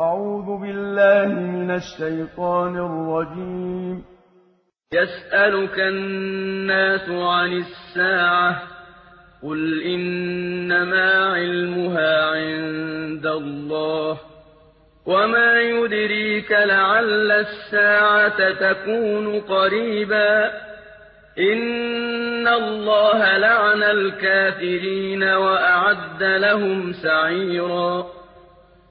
أعوذ بالله من الشيطان الرجيم. يسألك الناس عن الساعة قل إنما علمها عند الله وما يدريك لعل الساعة تكون قريبا. إن الله لعن الكافرين وأعد لهم سعيرا.